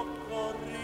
occorri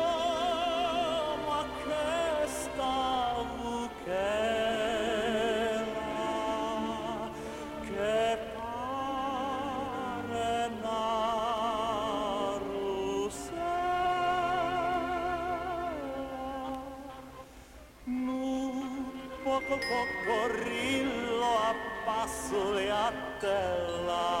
coccorillo a passo le attella